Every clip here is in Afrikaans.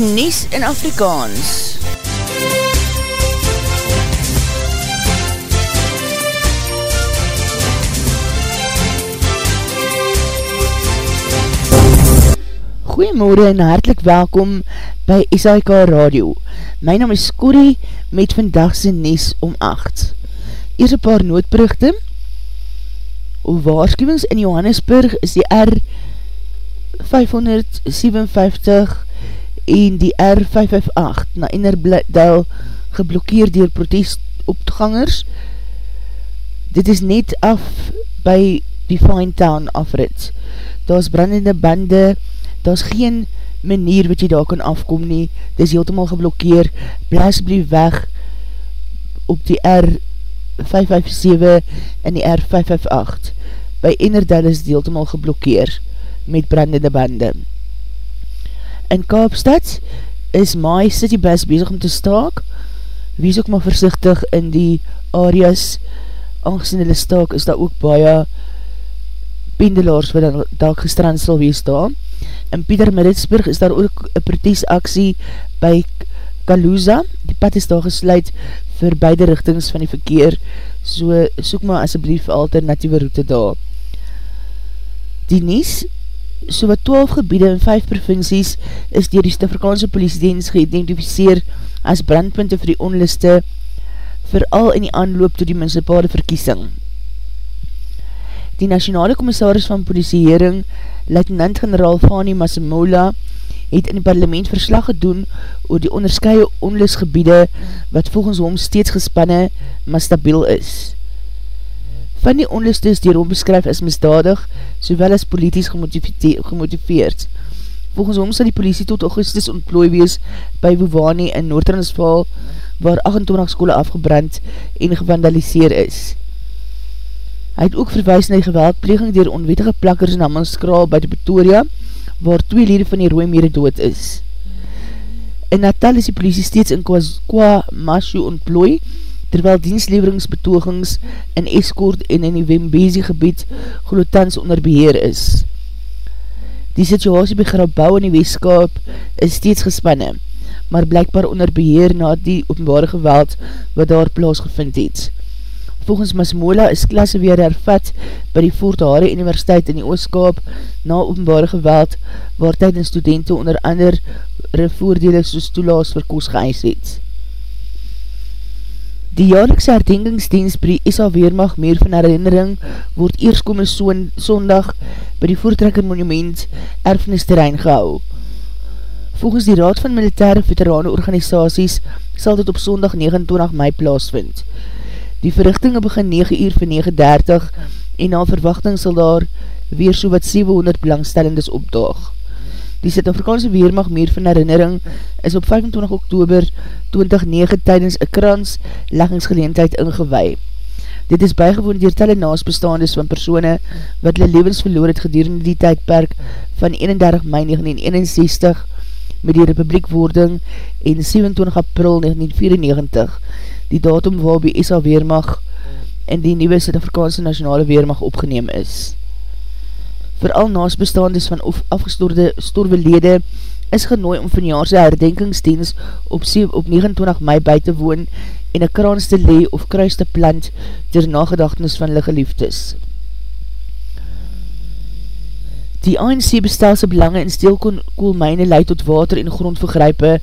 die Nies in Afrikaans. Goeiemorgen en hartelijk welkom by SAIK Radio. My naam is Corrie met vandagse Nies om 8. Eers een paar noodbrugte. O waarschuwings in Johannesburg is die R 557 en die R558 na Innerbladel geblokkeer dier protestopgangers. Dit is net af by die Fine Town afrit. Daar is brandende bande, daar is geen manier wat jy daar kan afkom nie, dit is heeltemaal geblokkeer, blaas blief weg op die R557 en die R558. By Innerdal is dit heeltemaal geblokkeer met brandende bande. In Kaapstad is My City Bus bezig om te staak. Wees ook maar versichtig in die areas, aangezien hulle staak, is daar ook baie pendelaars wat daak gestrand sal wees daar. In Pieter Maritsburg is daar ook een protesaksie by Kaluza. Die pad is daar gesluit vir beide richtings van die verkeer, so soek maar asjeblief alternatieve route daar. Die Nies so wat 12 gebiede in 5 provincies is dier die Stifrikaanse politiedienst geïdentificeer as brandpunte vir die onliste vooral in die aanloop to die municipale verkiesing. Die nationale commissaris van politiehering, luitenant-generaal Fani Masemola, het in die parlement verslag gedoen oor die onderskeie onlistgebiede wat volgens hom steeds gespanne maar stabiel is van die onlustes die rond beskryf is misdadig, sowel as politisch gemotiveerd. Volgens hom sal die politie tot augustus ontplooi wees by Wovani in Noord-Transvaal, waar 28 skole afgebrand en gevandaliseer is. Hy het ook verwijs na die geweldpleging dier onwetige plakkers in Hammanskraal by die Pretoria, waar twee lede van die rooie mere dood is. In Natal is die politie steeds in Kwa Mashu ontplooi, terwyl dienstleveringsbetogings in Escort en in die Wembezi gebied gelotans onder beheer is. Die situasie by Grabouw in die Weeskaap is steeds gespanne, maar blijkbaar onder beheer na die openbare geweld wat daar plaasgevind het. Volgens Masmola is klasse weer hervat by die Voorthaare Universiteit in die Ooskaap na openbare geweld waar tydens studenten onder andere voordele soos toelaas vir koos geëis het. Die jaarlikse herdenkingsdienst by die SA Weermacht meer van herinnering word eers kom in sondag by die voertrekker monument erfenisterrein gehou. Volgens die Raad van Militaire Veterane Organisaties sal dit op sondag 29 mei plaasvind. Die verrichtinge begin 9 uur vir 9.30 en na verwachting sal daar weer so wat 700 belangstellendes opdaag. Die Zuid-Afrikaanse Weermacht meer van herinnering is op 25 oktober 2009 tydens een krans leggingsgeleentheid ingewaai. Dit is bijgewoon dier telle naasbestaandes van persone wat hulle levens verloor het gedurende die tydperk van 31 mei 1961 met die republiekwording en 27 april 1994, die datum waarby SA Weermacht en die nieuwe Zuid-Afrikaanse Nationale Weermacht opgeneem is vooral naasbestaandes van afgestorwe storwe lede, is genooi om van jaarse herdenkingsdienst op, op 29 mei by te woon en een kraans te lee of kruis te plant ter nagedachtenis van hulle geliefdes. Die ANC bestel sy belange in steelkoolmijne leid tot water en grondvergrype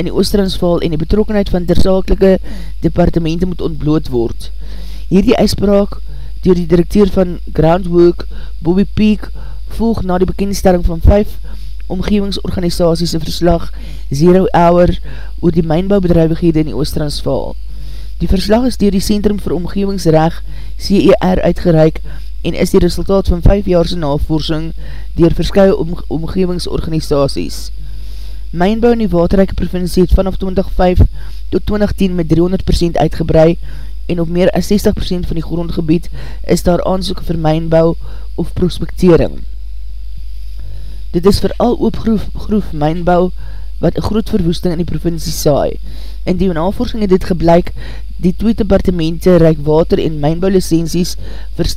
in die Oostransval en die betrokkenheid van terzaakelike departemente moet ontbloot word. Hierdie uitspraak door die directeur van Groundwork, Bobby Peek, volg na die bekendstelling van 5 omgevingsorganisaties verslag Zero Hour oor die mijnbouwbedrijvighede in die Oostransval. Die verslag is door die Centrum vir Omgevingsrecht CER uitgereik en is die resultaat van 5 jaarse navorsing door verskye om, omgevingsorganisaties. Mijnbouw in die waterrijke provincie het vanaf 2005 tot 2010 met 300% uitgebrei en op meer as 60% van die grondgebied is daar aansoek vir mijnbouw of prospectering. Dit is vooral oopgroef groef mijnbouw wat een groot verwoesting in die provincie saai. In die navorsing het dit gebleik die twee departemente reik water en mijnbouwlicensies vir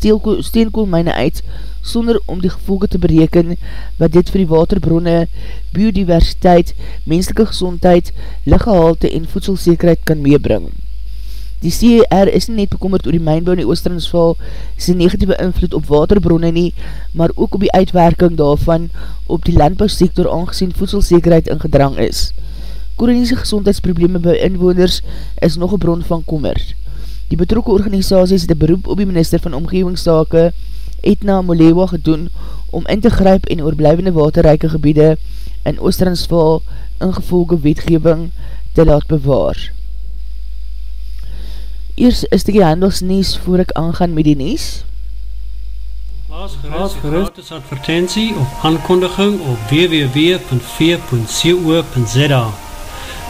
steenkoolmijne uit sonder om die gevolge te bereken wat dit vir die waterbronne, biodiversiteit, menselike gezondheid, liggehalte en voedselzekerheid kan meebring. Die CR is nie net bekommerd oor die mijnbouw in die Oosterensval sy negatieve invloed op waterbronne nie, maar ook op die uitwerking daarvan op die landbouwsektor aangezien voedselzekerheid in gedrang is. Koroniese gezondheidsprobleme by inwoners is nog een bron van kommer. Die betrokke organisaties het een beroep op die minister van Omgevingsdake Etna Molewa gedoen om in te gryp en oorblijvende waterrijke gebiede in Oosterensval ingevolge wetgeving te laat bewaar. Eers is die handelsnies voor ek aangaan met die nies. Plaas gerust, gratis advertentie of aankondiging op www.v.co.za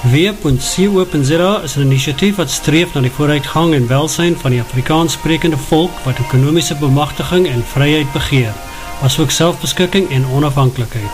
W.co.za is een initiatief wat streef na die vooruitgang en welsijn van die Afrikaans sprekende volk wat ekonomische bemachtiging en vryheid begeer, as ook selfbeskikking en onafhankelijkheid.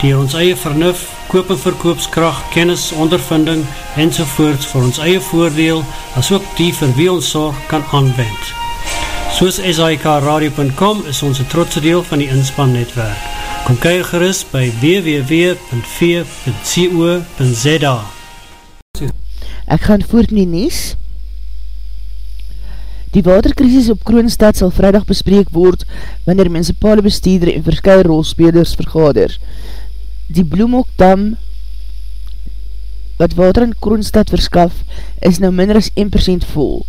die ons eie vernuf, koop en verkoopskracht, kennis, ondervinding en sovoorts vir ons eie voordeel as ook die vir wie ons zorg kan aanwend. Soos SIKRadio.com is ons een trotse deel van die inspannetwerk. Kom kyk gerust by www.v.co.za Ek gaan voort in die nies. Die waterkrisis op Kroonstad sal vrijdag bespreek word wanneer mensepale bestuurder en verskye rolspelers vergader. Die Bloemokdam wat water in Kroonstad verskaf is nou minder as 1% vol.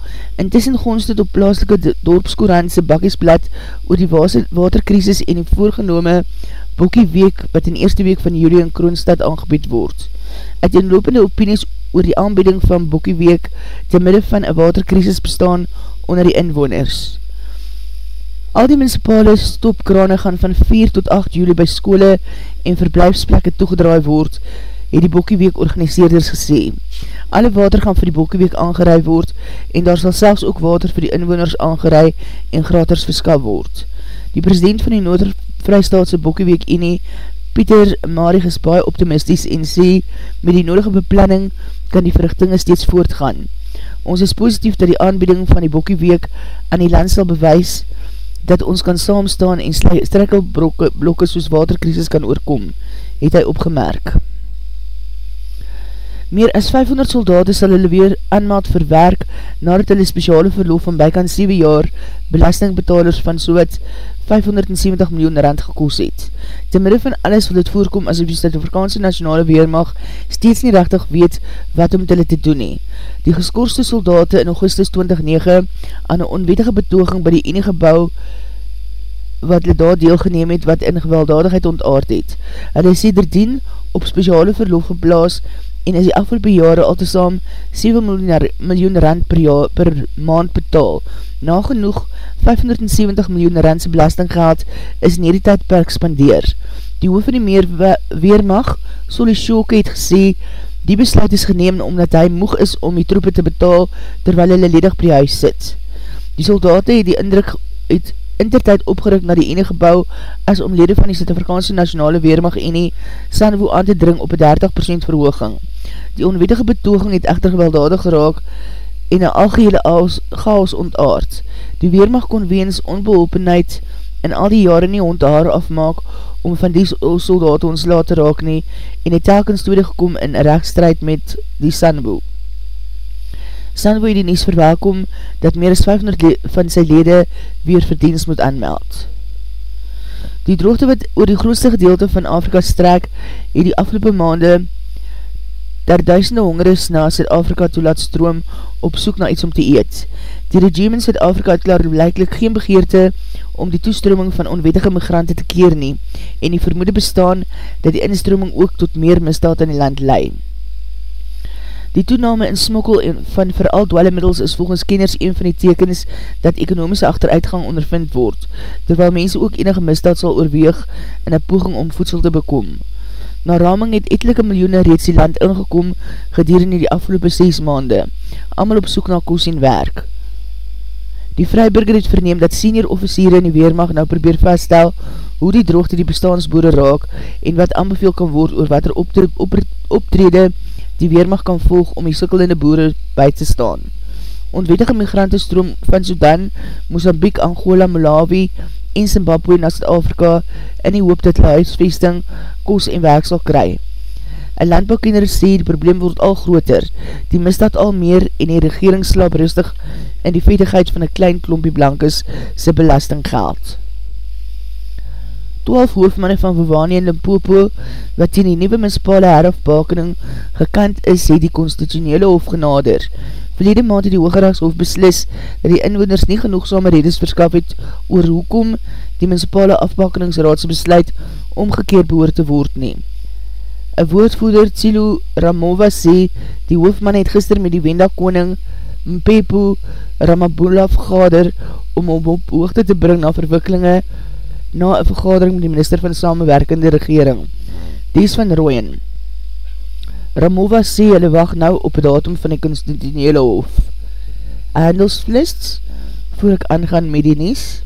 Intussen gonst het op plaaslike dorpskoerantse bakkiesblad oor die waterkrisis en die voorgenome Bokkie Week wat in eerste week van juli in Kroonstad aangebied word. Het in lopende opinies oor die aanbieding van Bokkie Week te midde van een waterkrisis bestaan onder die inwoners. Al die municipale stopkrane gaan van 4 tot 8 juli by skole en verblijfsplekke toegedraai word, het die Bokkieweek organiseerders gesê. Alle water gaan vir die Bokkieweek aangerei word en daar sal selfs ook water vir die inwoners aangerei en gratis verskaf word. Die president van die Noorder-Vrystaatse Bokkieweek Ene, Pieter Marig is baie optimisties en sê, met die nodige beplanning kan die verrichtinge steeds voortgaan. Ons is positief dat die aanbieding van die Bokkieweek aan die land sal bewys dat ons kan saamstaan en strekkelblokke soos waterkrisis kan oorkom, het hy opgemerk. Meer as 500 soldaten sal hulle weer aanmaat verwerk nadat hulle speciale verlof van bykans 7 jaar belastingbetalers van soot 570 miljoen rand gekoos het. Ten midde van alles wat het voorkom as die Stad-Afrikaanse Nationale Weermacht steeds nie rechtig weet wat om hulle te doen nie. Die geskoorste soldaten in augustus 2009 aan een onwetige betoging by die enige bouw wat hulle daar deelgeneem het wat in gewelddadigheid ontaard het. Hulle sê derdien op speciale verlof geblaas en is die afgelopen jare al te saam 7 miljoen, miljoen rand per, jaar, per maand betaal. Nagenoeg 570 miljoen randse belastinggeld is in hierdie tydperk spandeer. Die hoof van die meer weermag, Solie Shoke, het gesê, die besluit is geneem omdat hy moeg is om die troepen te betaal terwyl hy ledig by huis sit. Die soldaten het die indruk het intertijd opgeruk na die ene gebouw as om lede van die Suid-Afrikaanse Nationale Weermacht ene Sanwo aan te dring op 30% verhooging. Die onwetige betoging het echter gewelddadig geraak en een algehele chaos ontaard. Die Weermacht kon weens onbehopenheid in al die jare nie hond haar afmaak om van die soldaat ons laat te raak nie en het telkens tweede gekom in rechtstrijd met die Sanwo. Sanwo het die nies verwelkom dat meer as 500 van sy lede weer verdienst moet aanmeld. Die droogte wat oor die grootste gedeelte van Afrika strek, het die afgelopen maande daar duisende hongeris na Zuid-Afrika toe laat stroom op soek na iets om te eet. Die regime in Zuid-Afrika het klaar blijklik geen begeerte om die toestroming van onwetige migrante te keer nie en die vermoede bestaan dat die instroming ook tot meer misdaad in die land leid. Die toename in smokkel van veral dwellemiddels is volgens kenners een van die tekens dat ekonomische achteruitgang ondervind word, terwyl mense ook enige misdaad sal oorweeg in een poging om voedsel te bekom. Na raming het etelike miljoene reeds die land ingekom gedurende die afgelopen 6 maande, amal op soek na koos en werk. Die Vryburger het verneem dat senior officiere in die Weermacht nou probeer vaststel hoe die droogte die bestaansboere raak en wat aanbeveel kan word oor wat er optrede die Weermacht kan volg om die sikkelende boere by te staan. Ontwetige migrantenstroom van Sudan, Mozambique, Angola, Malawi en Zimbabwe na Zuid-Afrika in die hoop dat die huisvesting kos en werk sal kry. Een landbouwkenner sê die probleem word al groter, die misdaad al meer en die regering slaap rustig in die vetigheid van een klein klompie blankes sy belasting geld. 12 hoofdmanne van Wawani en Limpopo, wat teen die nieuwe mispale herafbakening gekant is, het die constitutionele hof genader. Verlede maand het die Hoogeragshof beslis dat die inwoners nie genoegsame redes verskaf het oor hoekom die mispale afbakeningsraadse besluit omgekeerd behoor te word neem. Een woordvoerder Tsilo Ramova sê, die hoofdman het gister met die Wenda Koning Mpepo Ramabula vergader om om op hoogte te bring na verwikkelinge na een vergadering met die minister van samenwerkende regering. Dies van Rooyen. Ramova sê hulle wacht nou op het datum van die constitutionele hof. Handelsflist, voor ek aangaan met die nies,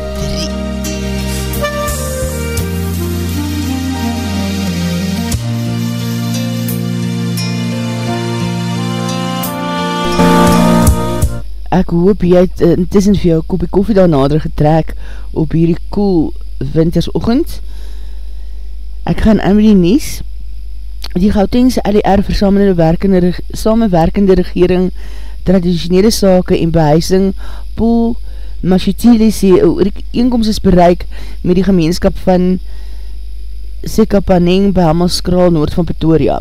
ek hoop jy het uh, intussen vir jou kopie koffie daar nader getrek op hierdie cool wintersochend. Ek gaan aan met die nies. Die Gautengse LDR versamelde werkende, samenwerkende regering traditionele sake en behuising Paul Machetile sê oor is bereik met die gemeenskap van Sekapaneng by Hamaskraal noord van Pretoria.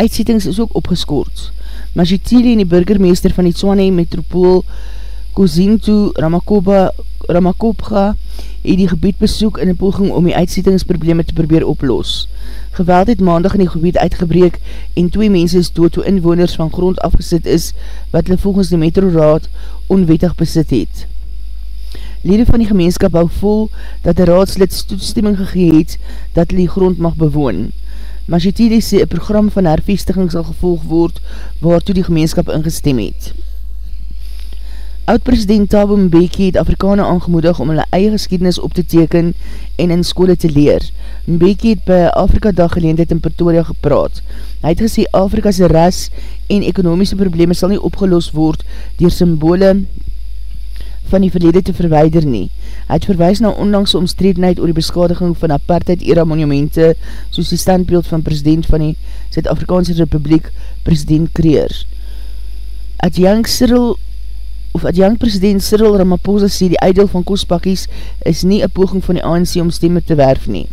Uitsettings is ook opgeskoord. Majitili en die burgermeester van die Tswane metropool Kozintu Ramakoba, Ramakopga het die gebied besoek in die poging om die uitsettingsprobleme te probeer oplos. Geweld het maandag in die gebied uitgebreek en twee mense is dood toe inwoners van grond afgesit is wat hulle volgens die metroraad onwettig besit het. Lede van die gemeenskap hou vol dat die raadslid toestemming gegeet dat hulle die grond mag bewoon. Majitili sê een program van hervestiging sal gevolg word waartoe die gemeenskap ingestem het. Oud-president Thabo Mbeki het Afrikaane aangemoedig om hulle eie geschiedenis op te teken en in skole te leer. Mbeki het by Afrika dag geleendheid in Pretoria gepraat. Hy het gesê Afrika's ras en ekonomiese probleme sal nie opgelost word dier symbole van die verlede te verweider nie. Hy het verwijs na onlangse omstredenheid oor die beskadiging van apartheid-era monumente soos die standbeeld van president van die Zuid-Afrikaanse Republiek, president Kreer. Adjang Cyril of adjang president Cyril Ramaphosa sê die uitdeel van kostpakkies is nie een poging van die ANC om stemme te werf nie.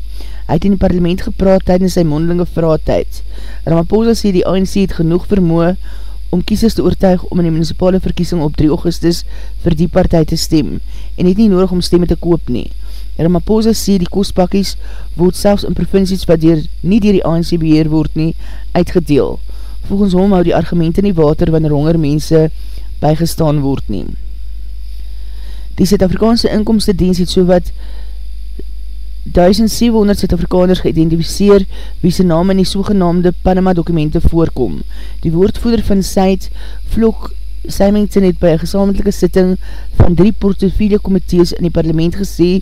Hy het in die parlement gepraat tydens sy mondelinge vraagtijd. Ramaphosa sê die ANC het genoeg vermoe om kiesers te oortuig om in die municipale verkiesing op 3 augustus vir die partij te stem en het nie nodig om stemme te koop nie. Ramaphosa sê die kostpakkies word selfs in provincies wat dier, nie dier die ANC beheer word nie, uitgedeel. Volgens hom hou die argumente nie water wanneer honger mense bygestaan word nie. Die Zuid-Afrikaanse inkomste diens het so wat 1700 Zuid-Afrikaners geïdentificeer wie sy naam in die sogenaamde Panama dokumente voorkom. Die woordvoeder van Syed, Vlok Symington het by een gesameltelike sitting van drie portofiele komitees in die parlement gesê,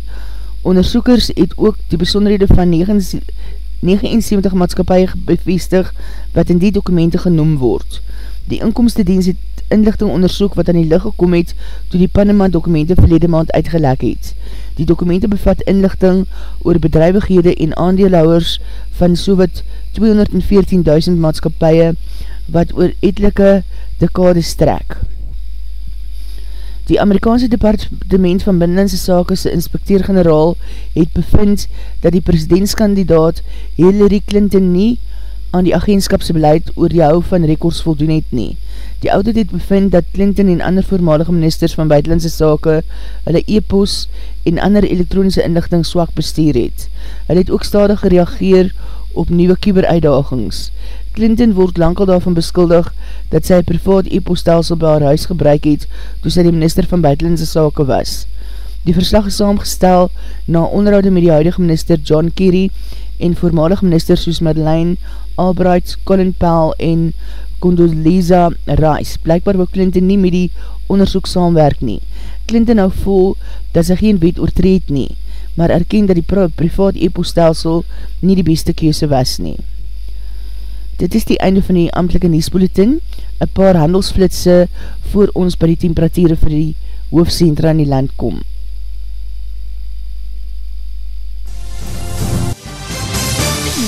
onderzoekers het ook die besonderhede van 79 maatskapie bevestig wat in die dokumente genoem word. Die inkomstedienst het inlichting onderzoek wat aan die licht gekom het toe die Panama dokumente verlede maand uitgelek het. Die dokumente bevat inlichting oor bedrijvighede en aandeelhouwers van so wat 214.000 maatskapie wat oor etelike dekade strek. Die Amerikaanse Departement van Binnenlandse Sake se inspecteur-generaal het bevind dat die presidentskandidaat Hillary Clinton nie aan die agentskapse beleid oor die hou van rekords voldoen het nie. Die audit het bevind dat Clinton en ander voormalige ministers van buitenlandse sake hulle e-post en ander elektronische inlichting swak bestuur het. Hulle het ook stadig gereageer op nieuwe kuberuitdagings. Clinton word lankal daarvan beskuldig dat sy privaat e-postelsel by haar huis gebruik het toe sy die minister van buitenlandse sake was. Die verslag is saamgestel na onderhoude met die huidige minister John Kerry en voormalig minister soos Madeleine Albright, Colin Powell en Condoleezza Rice. Blijkbaar wil Clinton nie met die onderzoek saamwerk nie. Clinton hou vol dat sy geen wet oortreed nie, maar erken dat die privaat e-postelsel nie die beste keuze was nie. Dit is die einde van die amtelike nieuwsbulletin, een paar handelsflitse voor ons by die temperatuur vir die hoofdcentra in die land kom.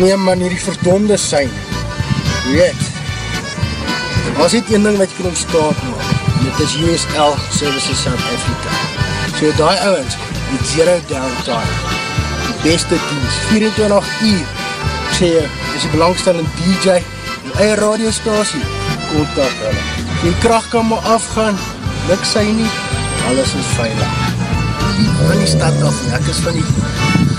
Nee man, hier die verdonde syne. Weet, As het een ding wat jy kan ontstaan maak, met dit is USL Services South Africa. So die ouwens, met zero downtime, die beste dienst, 24 uur, ek sê jy, is die belangstellende DJ, die eie radiostasie, kontak hulle. Die kracht kan maar afgaan, luk sy nie, alles is veilig. Die van die stad af, ek is van die,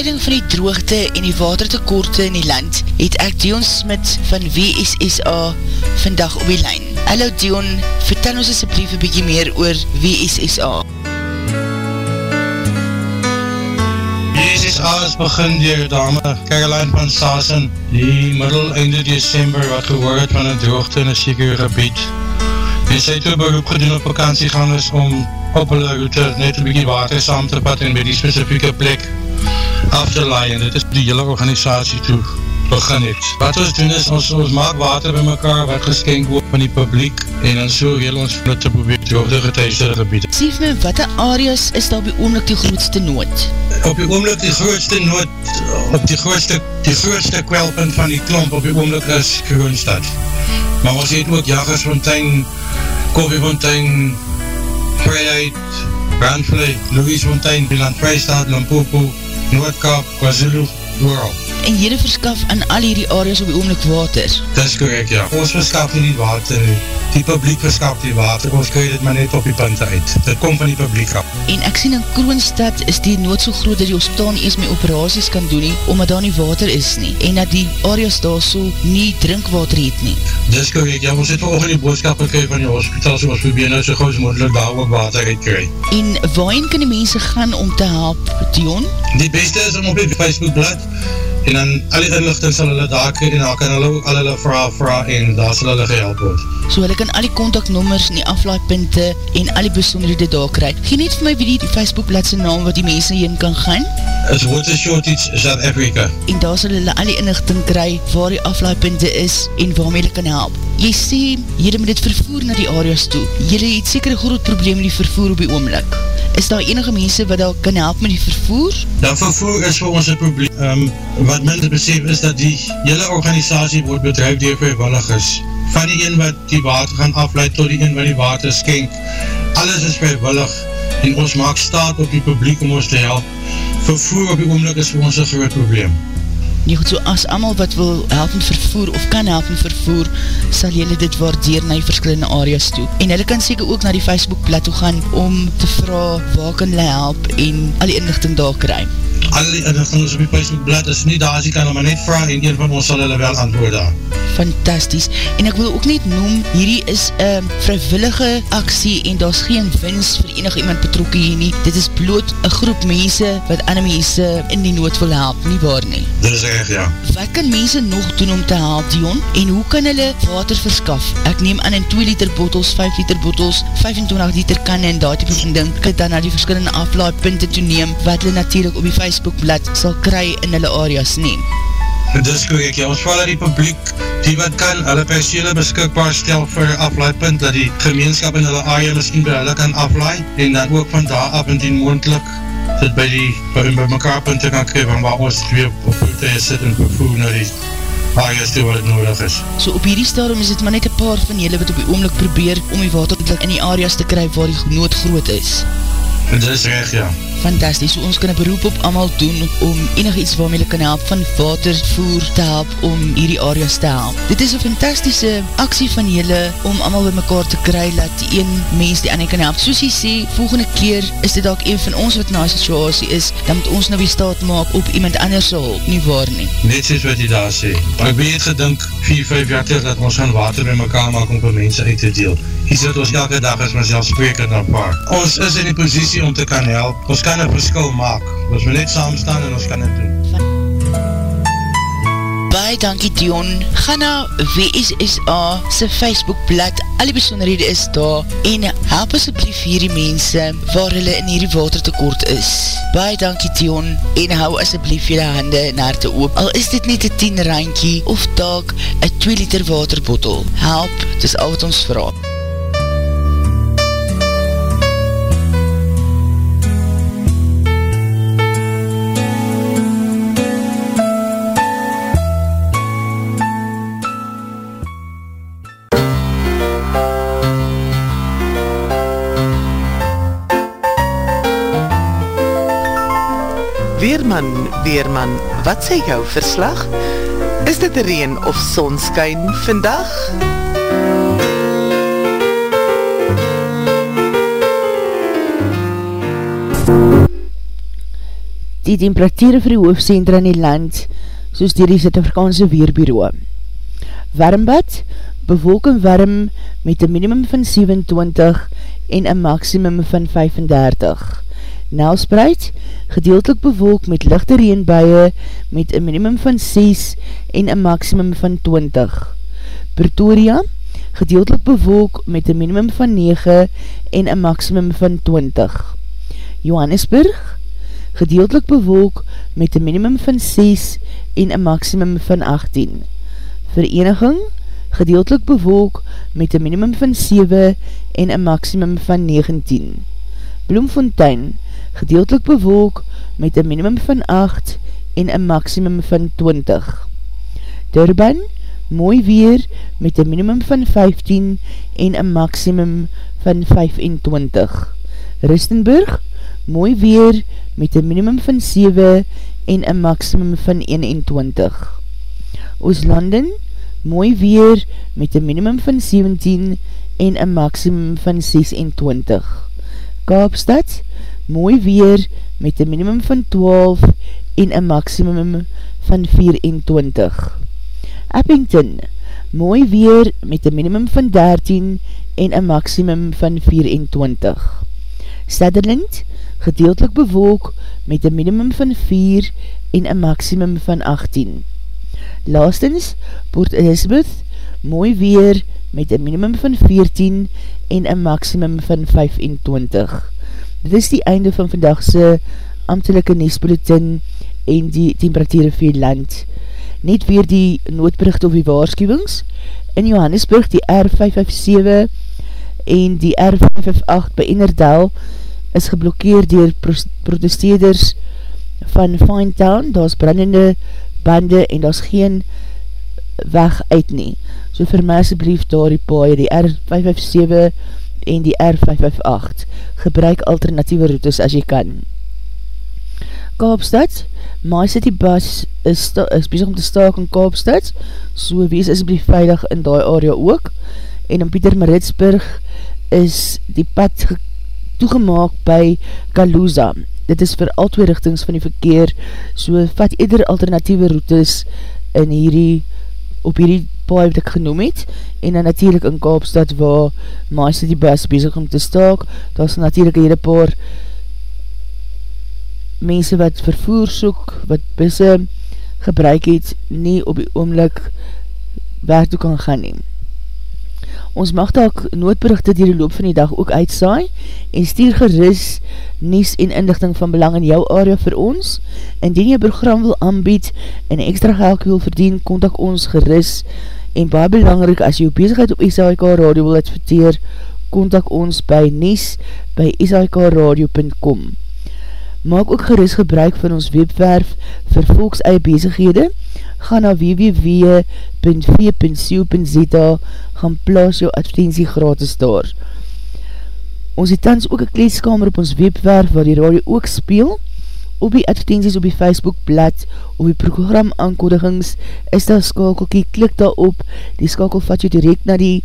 Aanleiding van die droogte en die watertekorte in die land, het ek Dion Smit van WSSA vandag op die lijn. Hallo Dion, vertel ons asjeblief een bykie meer oor WSSA. WSSA is begin dier dame Caroline van Sassen die middel einde december wat gehoor het van een droogte in een sekere gebied. Beroep gedoen op vakantiegangers om route net een bykie water saam te pat en by die specifieke plek af te laai en dit is die hele organisatie toe begin het. Wat ons doen is, ons, ons maak water by mekaar wat geskenk word van die publiek en dan so heel ons van te probeer droogde getuisde gebied. Sief my, wat areas is daar op die oomlik die grootste nood? Op die oomlik die grootste nood, op die grootste, die grootste kwelpunt van die klomp op die oomlik is Kroonstad. Maar ons het ook Jagersfontein, Koffiefontein, Vrijheid, Brandvlei, Louisfontein, Biland Vrijstaat, Lampopo, Noordkap, KwaZulu, Ooral. En jyde verskaf aan al hierdie areas op die oomlik water? Dis correct, ja. Ons verskaf nie die water nie. Die publiek verskaf die water, ons krijg dit maar net op die punte uit. Dit kom van die publiek af. En ek sien in Kroonstad is die nood so groot dat die hospitaal nie eens my operaties kan doen nie, omdat daar nie water is nie. En dat die areas daar so nie drinkwater het nie. Dis correct, ja. Ons het volgende die boodskap gekry van die hospitaal, so ons probeer nou so gauw as moeilijk daar ook water uitkry. En waarin kan die mense gaan om te help, Dion? Die beste is om op die Facebookblad en dan al die inlichting sal hulle daar kry en dan kan hulle al hulle vraag vraag en daar So hulle kan al die contactnummers en die aflaaipunte en al die besonderhede daar kry. Geen net vir my wie die Facebookbladse naam wat die mense heen kan gaan? Is Water Shortage South Africa. En daar sal hulle al die inlichting kry waar die aflaaipunte is en waarmee hulle kan help. Jy sê, jylle moet dit vervoer na die areas toe. Jylle het seker een groot probleem met die vervoer op die oomlik. Is daar enige mense wat daar kan help met die vervoer? Dat vervoer is vir ons een probleem. Um, wat men besef is dat die hele organisatie word bedrijf door vrijwilligers. Van die een wat die water gaan afleid tot die een wat die water skenk. Alles is vrijwillig en ons maak staat op die publiek om ons te help. Vervoer op die oomlik is vir ons een groot probleem. Nie goed, so as amal wat wil help met vervoer of kan help met vervoer, sal jylle dit waardeer na die verskillende areas toe. En hulle kan seker ook na die Facebookblad toe gaan om te vraag waar kan hulle help en al die inlichting daar kry. Al die inlichting is op die Facebookblad is nie daar as jy kan hulle maar net vraag en een van ons sal hulle wel antwoord daar. Fantasties. En ek wil ook net noem, hierdie is een vrywillige aksie en daar is geen winst vir enig iemand betrokken hier nie. Dit is bloot een groep mense wat ander mense in die nood wil help, nie waar nie? Dit is echt, ja. Wat kan mense nog doen om te help, Dion? En hoe kan hulle water verskaf? Ek neem aan in 2 liter bottles, 5 liter bottles, 25 liter kan en daar van ding, kan dan na die verskillende aflaaipunte toe neem, wat hulle natuurlijk op die Facebookblad sal kry in hulle areas neem. Dis korrek, ja, ons val die publiek, die wat kan, hulle persiele beskikbaar stel vir aflaaipunt, dat die gemeenskap in hulle area miskien by hulle kan aflaai, en dan ook van daar af indien moendlik, dit by die, by, by mekaar punte kan kry, van waar ons twee op voete sit en vervoer na die areas toe wat het nodig is. So op hierdie stadium is dit maar net een paar van julle wat op die oomlik probeer om die water in die areas te kry waar die nood groot is. Dit is recht, ja. Fantastisch. So ons kan een beroep op allemaal doen om enig iets waarmee hulle kan help van watervoer te help om hierdie areas te help. Dit is een fantastische aksie van julle om allemaal by mekaar te kry, die een mens die ander kan help. Soos jy sê, volgende keer is dit ook een van ons wat na situasie is, dan moet ons nou weer staat maak op iemand anders hulp, nie waar nie. Net soos wat jy daar sê. Maar ek ben het gedink 4-5 jaar terug dat ons gaan water by mekaar maak om vir mense uit te deel. Hier sit ons elke dag as myself spreker na paar. Ons is in die positie om te kan help. Ons kan een verskil maak. Ons moet net saam staan en ons kan het doen. Baie dankie Dion. Ga na WSSA sy Facebookblad. Al die besonderhede is daar. En help asjeblief hierdie mense waar hulle in hierdie watertekort is. Baie dankie Dion. En hou asjeblief jylle hande en harte oop. Al is dit net een 10 randkie of taak een 2 liter waterbottel. Help, dis al wat ons vraag. Weerman, wat sê jou verslag? Is dit reen of sonskyn vandag? Die temperatuur vir die hoofdcentra in die land, soos dier die Zuid-Afrikaanse Weerbureau. Warmbad, bewolk en warm met een minimum van 27 en een maximum van 35. Nelspreid, gedeeltelik bewolk met lichte reenbuie met een minimum van 6 en een maximum van 20. Pretoria, gedeeltelik bewolk met een minimum van 9 en een maximum van 20. Johannesburg, gedeeltelik bewolk met een minimum van 6 en een maximum van 18. Vereniging, gedeeltelik bewolk met een minimum van 7 en een maximum van 19. Bloemfontein, gedeeltelik bewolk met een minimum van 8 en een maximum van 20. Durban, mooi weer met een minimum van 15 en een maximum van 25. Ristenburg, mooi weer met een minimum van 7 en een maximum van 21. Ooslanden, mooi weer met een minimum van 17 en een maximum van 26. Kaapstad, mooi weer met een minimum van 12 en een maximum van 24. Eppington, mooi weer met een minimum van 13 en een maximum van 24. Sutherland, gedeeltelik bewolk met een minimum van 4 en een maximum van 18. Laastens, Port Elizabeth, mooi weer met een minimum van 14 en een maximum van 25. Dit is die einde van vandagse ambtelike neesbulletin en die temperatuur vir die land. Net weer die noodbericht of die waarschuwings. In Johannesburg die R557 en die R558 by Innerdal is geblokkeer dier protesteerders van Finetown. Daar is brandende bande en daar is geen weg uit nie. So vir my asjeblief daar die paai, die R557 en die R558. Gebruik alternatieve routes as jy kan. Kaapstad, My City Bus is, is bezig om te staak in Kaapstad, so wees asblief veilig in die area ook. En in Pieter Maritsburg is die pad toegemaak by Kaluza. Dit is vir al twee richtings van die verkeer, so vat ieder alternatieve routes in hierdie, op hierdie paai wat ek genoem het, en dan natuurlijk in Kaapstad waar My City Bus bezig om te staak, daar is natuurlijk een hele paar mense wat vervoer soek, wat busse gebruik het, nie op die oomlik waar toe kan gaan neem. Ons mag dalk noodberichte die die loop van die dag ook uitsaai en stuur geris nies en inlichting van belang in jou area vir ons. Indien jy program wil aanbied en extra geld wil verdien, kontak ons geris En baie belangrik, as jy jou bezigheid op SAIK Radio wil adverteer, kontak ons by nies by sikradio.com. Maak ook gerust gebruik van ons webwerf vir volks eie bezighede. Ga na www.v.co.za gaan plaas jou advertentie gratis daar. Ons het tans ook een kleedskamer op ons webwerf waar die radio ook speel. Op die advertenties op die Facebook blad, op die program aankondigings, is daar skakelkie, klik daar op, die skakel vat jou direct na die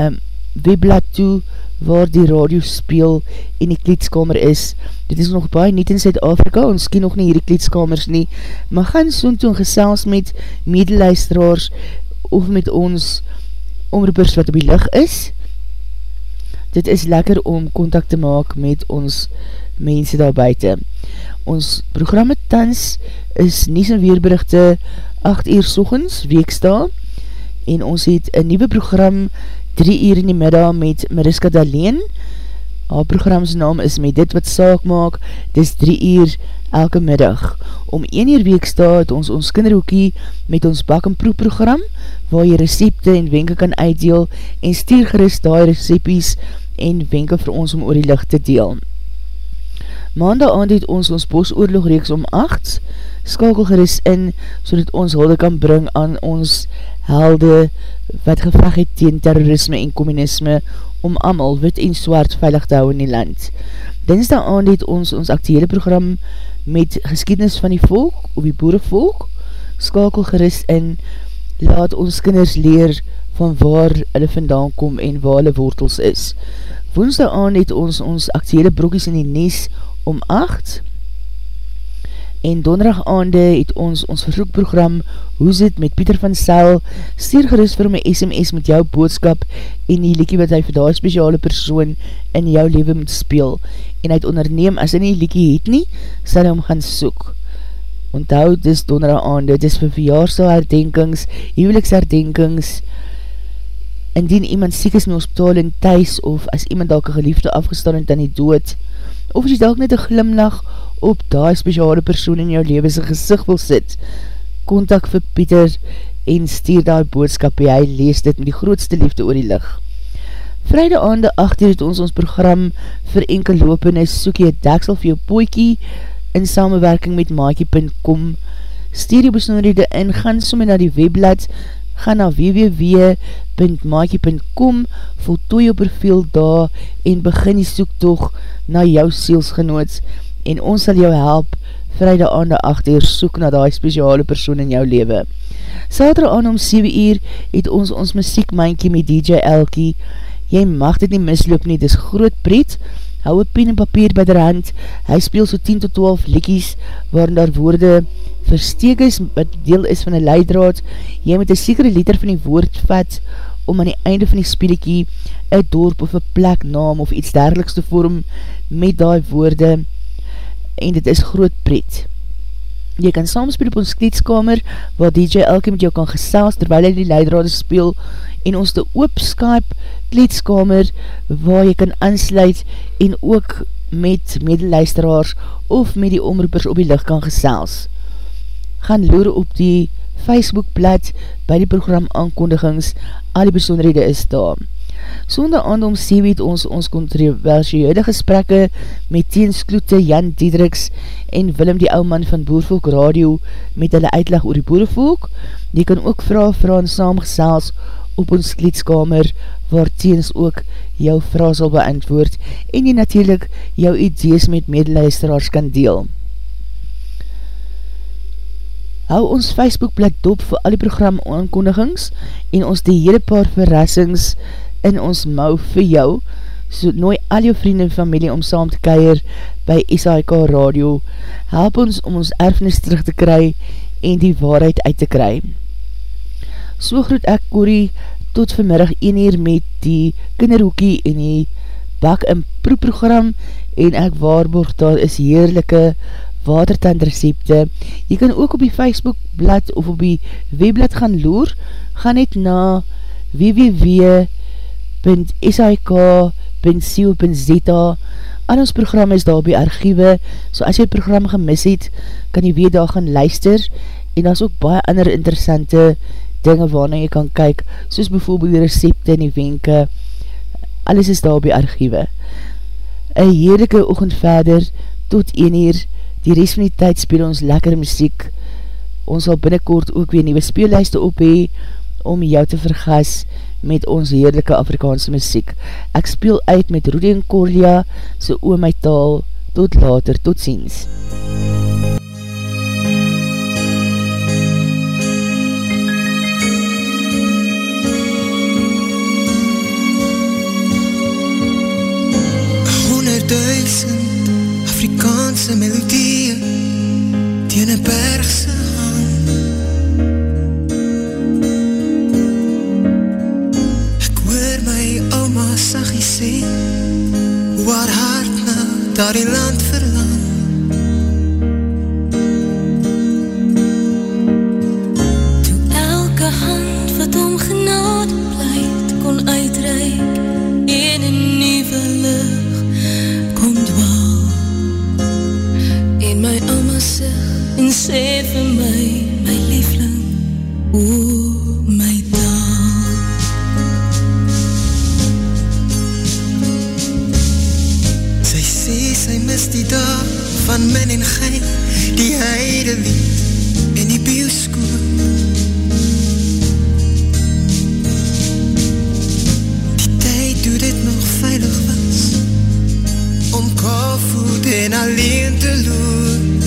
um, webblad toe, waar die radio speel en die kleedskamer is. Dit is nog baie niet in Zuid-Afrika, ons ken nog nie hierdie kleedskamers nie, maar gaan soon toe gesels met medeluisteraars of met ons omroepers wat op die licht is. Dit is lekker om contact te maak met ons mense daar buiten. Ons programme tans is Nies en Weerberichte 8 uur sochens, weeksta, en ons het een nieuwe program 3 uur in die middag met Mariska Daleen. Haar programsnaam is met dit wat saak maak, dis 3 uur elke middag. Om 1 uur week staat ons ons kinderhoekie met ons bak en proe program, waar jy recepte en wenke kan uitdeel en stuur gerust die recepties en wenke vir ons om oor die licht te deel. Maandag aand het ons ons bosoorlog reeks om 8, skakel gerust in, so dat ons hulde kan bring aan ons helde wat gevraag het teen terrorisme en communisme om amal wit en swart veilig te hou in die land. Dinsdag aand het ons ons actiele program met geskiednis van die volk, of die boerevolk, skakel gerust in, laat ons kinders leer van waar hulle vandaan kom en waar hulle wortels is. Woensdag aand het ons ons actiele broekies in die nes om 8 en donderdag aande het ons ons verzoekprogram Hoe zit met Pieter van Sel stuur gerust vir my SMS met jou boodskap en die liekie wat hy vir die speciale persoon in jou leven moet speel. En hy het onderneem as hy nie liekie het nie, sal hy hom gaan soek. Onthou dis donderdag aande dis vir verjaarstel herdenkings huweliks herdenkings indien iemand siek is in hospitaal en thuis of as iemand dalke geliefde afgestaan en dan die dood of as jy dalk net een glimlach op die speciale persoon in jou leven sy gezicht wil sit, kontak vir Pieter en stuur die boodskap en hy lees dit met die grootste liefde oor die licht. Vrijde aande 8 uur het ons ons program vir enkel lopen is soek jy deksel vir jou poekie in samenwerking met maakie.com stuur die besonderhede in, gaan somme na die webblad ga na www.maakie.com voltooi jou profiel daar en begin die soektoog na jou sielsgenoots en ons sal jou help vrijde aande 8 uur soek na die speciale persoon in jou leven. Saterdag aan om 7 uur het ons ons muziekmankie met DJ Elkie. Jy mag dit nie misloop nie, dis groot pret. Hou een pen en papier by der hand. Hy speel so 10 tot 12 likies waarin daar woorde versteek is wat deel is van een leidraad. Jy moet een sekere liter van die woord vat om aan die einde van die speelikie een dorp of een plek naam of iets dergeliks te vorm met die woorde en dit is groot pret. Jy kan samspeel op ons kleedskamer waar DJ elke met jou kan gesels terwijl hy die leidrade speel en ons te oop Skype kleedskamer waar jy kan ansluit en ook met medeluisteraars of met die omroepers op die licht kan gesels. Gaan loer op die Facebookblad by die program aankondigings, al die besonderhede is daar. Sonde aand om 7 het ons ons controversieude gesprekke met teenskloete Jan Diedriks en Willem die ou man van Boervolk Radio met hulle uitleg oor die boerevolk. Die kan ook vraag vraag en saamgesels op ons kleedskamer waar teens ook jou vraag sal beantwoord en jy natuurlijk jou idees met medeluisteraars kan deel. Hou ons Facebookblad dop vir al die program aankondigings en ons die hele paar verrassings in ons mou vir jou, so nooi al jou vrienden en familie om saam te keir by SAIK Radio. Help ons om ons erfenis terug te kry en die waarheid uit te kry. So groet ek Corrie tot vanmiddag 1 uur met die kinderhoekie en die bak en proeprogram en ek waarborg daar is heerlijke watertand recepte. Jy kan ook op die Facebook blad of op die webblad gaan loer, gaan net na www.sik.co.za Al ons program is daar op die archiewe, so as jy het program gemis het, kan jy weer daar gaan luister, en daar is ook baie ander interessante dinge waarna jy kan kyk, soos bijvoorbeeld die recepte en die wenke, alles is daar op die archiewe. Een heerlijke oogend verder, tot 1 uur, die rest van die tyd speel ons lekker muziek, ons sal binnenkort ook weer nieuwe speellijste ophee, om jou te vergas met ons heerlijke Afrikaanse muziek. Ek speel uit met Rudy en Corlia, so oom my taal, tot later, tot ziens. Honderdduisend Afrikaanse melodie Tien een bergse hand Ek hoor my oma sagie sê Hoe haar hart na daar die land Om kaalvoet en alleen te loop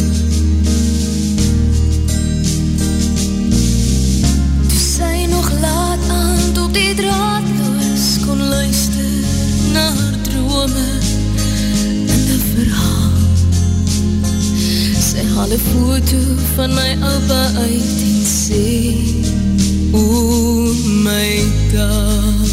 Toe sy nog laat aand op die draadloos kon luister na haar drome en die verhaal. Sy haal een foto van my opa uit en sê, O my taal.